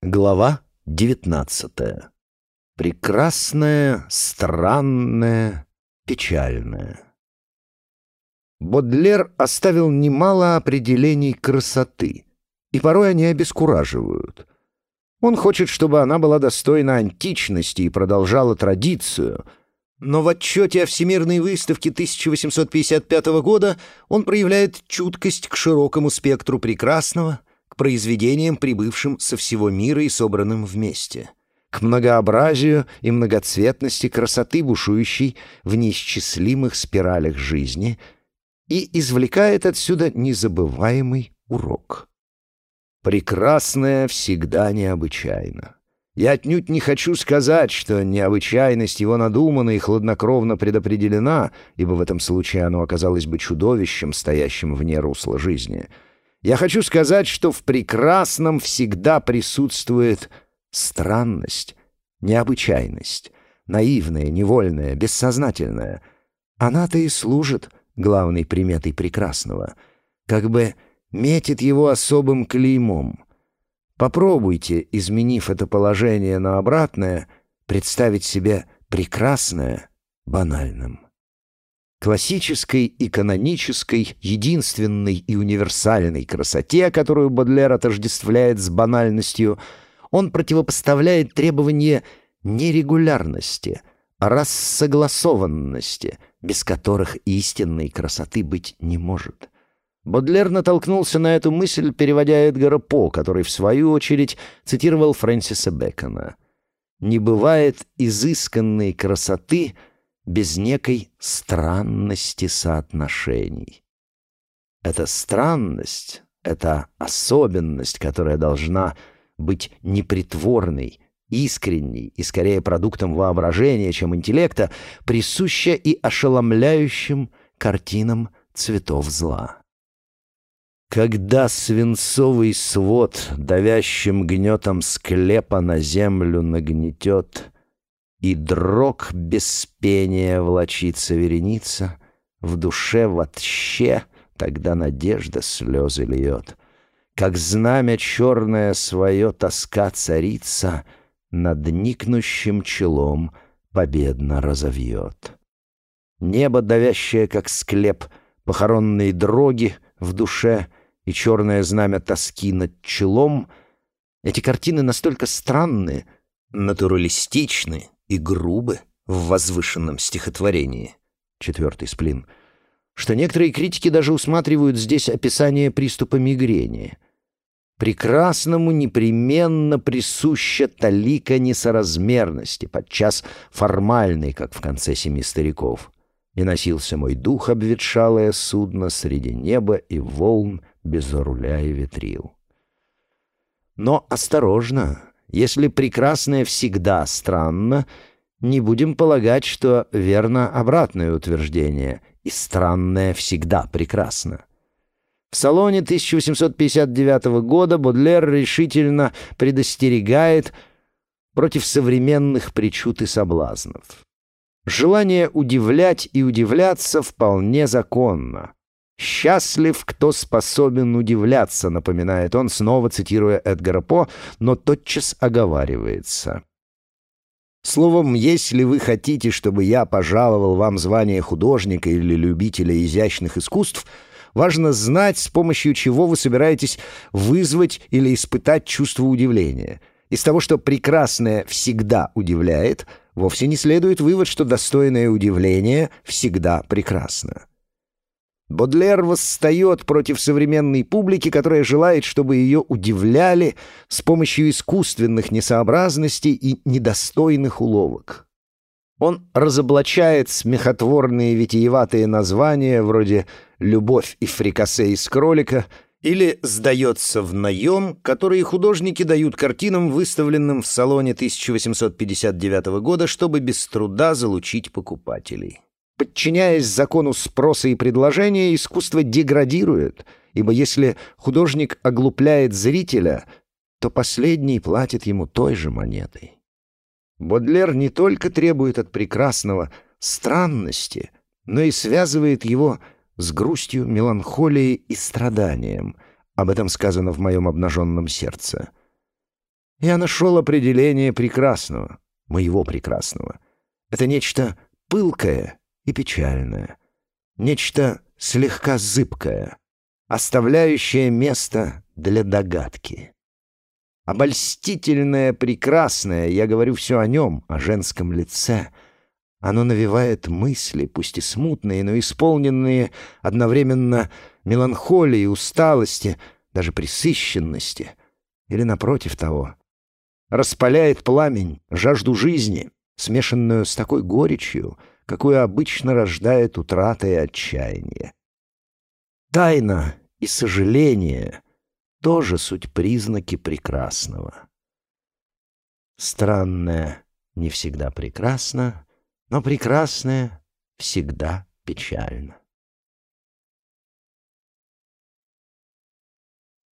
Глава девятнадцатая. Прекрасное, странное, печальное. Бодлер оставил немало определений красоты, и порой они обескураживают. Он хочет, чтобы она была достойна античности и продолжала традицию, но в отчете о Всемирной выставке 1855 года он проявляет чуткость к широкому спектру прекрасного — произведениям, прибывшим со всего мира и собранным вместе, к многообразию и многоцветности красоты, бушующей в неисчислимых спиралях жизни, и извлекает отсюда незабываемый урок. Прекрасное всегда необычайно. Я отнюдь не хочу сказать, что необычайность его надумана и хладнокровно предопределена, ибо в этом случае оно оказалось бы чудовищем, стоящим вне русла жизни — я хочу сказать, что в прекрасном всегда присутствует странность, необычайность, наивная, невольная, бессознательная. Она-то и служит главной приметой прекрасного, как бы метит его особым клеймом. Попробуйте, изменив это положение на обратное, представить себе прекрасное банальным классической и канонической, единственной и универсальной красоте, которую Бодлер отождествляет с банальностью, он противопоставляет требование нерегулярности, рассогласованности, без которых истинной красоты быть не может. Бодлер натолкнулся на эту мысль, переводя Эдгара По, который, в свою очередь, цитировал Фрэнсиса Бэкона. «Не бывает изысканной красоты — без некой странности соотношений. Эта странность, эта особенность, которая должна быть непритворной, искренней и скорее продуктом воображения, чем интеллекта, присуща и ошеломляющим картинам цветов зла. Когда свинцовый свод давящим гнетом склепа на землю нагнетет — и дрог без пения влочится вереница, В душе вообще тогда надежда слезы льет. Как знамя черное свое тоска царица Над никнущим челом победно разовьет. Небо, давящее, как склеп, похоронные дроги в душе И черное знамя тоски над челом — Эти картины настолько странны, натуралистичны, и грубы в возвышенном стихотворении. Четвертый сплин. Что некоторые критики даже усматривают здесь описание приступа мигрени. Прекрасному непременно присуща талика несоразмерности, подчас формальной, как в конце «Семи стариков». И носился мой дух обветшалое судно среди неба и волн без руля и ветрил. Но осторожно, если прекрасное всегда странно, не будем полагать, что верно обратное утверждение, и странное всегда прекрасно. В салоне 1859 года Бодлер решительно предостерегает против современных причуд и соблазнов. Желание удивлять и удивляться вполне законно. «Счастлив, кто способен удивляться», — напоминает он, снова цитируя Эдгара По, но тотчас оговаривается. Словом, если вы хотите, чтобы я пожаловал вам звание художника или любителя изящных искусств, важно знать, с помощью чего вы собираетесь вызвать или испытать чувство удивления. Из того, что прекрасное всегда удивляет, вовсе не следует вывод, что достойное удивление всегда прекрасно. Бодлер восстает против современной публики, которая желает, чтобы ее удивляли с помощью искусственных несообразностей и недостойных уловок. Он разоблачает смехотворные витиеватые названия вроде «Любовь и фрикасе из кролика» или «Сдается в наем», которые художники дают картинам, выставленным в салоне 1859 года, чтобы без труда залучить покупателей. Подчиняясь закону спроса и предложения, искусство деградирует, ибо если художник оглупляет зрителя, то последний платит ему той же монетой. Бодлер не только требует от прекрасного странности, но и связывает его с грустью, меланхолией и страданием. Об этом сказано в моем обнаженном сердце. Я нашел определение прекрасного, моего прекрасного. Это нечто пылкое и печальное, нечто слегка зыбкое, оставляющее место для догадки. Обольстительное, прекрасное, я говорю все о нем, о женском лице. Оно навевает мысли, пусть и смутные, но исполненные одновременно меланхолии, усталости, даже присыщенности, или, напротив того, распаляет пламень, жажду жизни, смешанную с такой горечью, какую обычно рождает утрата и отчаяние. Тайна и сожаление — тоже суть признаки прекрасного. Странное не всегда прекрасно, но прекрасное всегда печально.